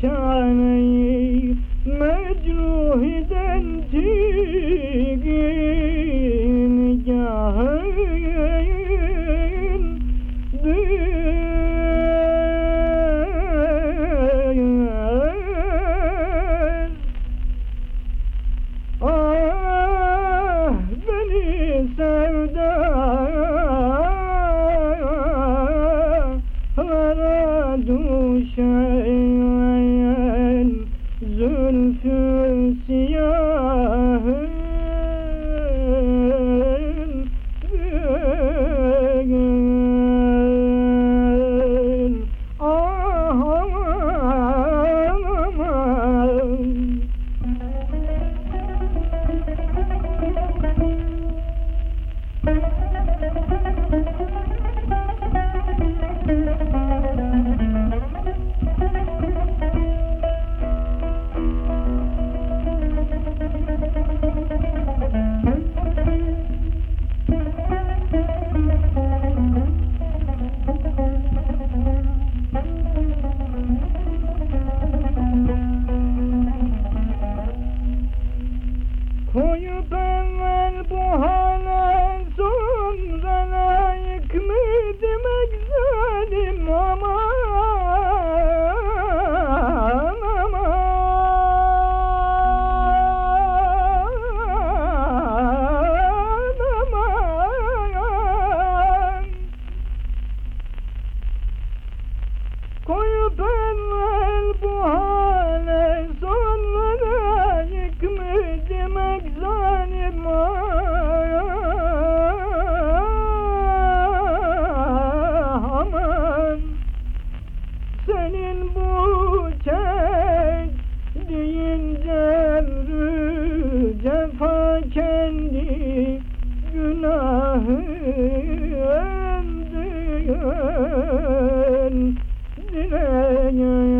perçane-i mecruhiden cigin gahın düğün. Ah beni sevdalara düşer ilahım diyen dileyim.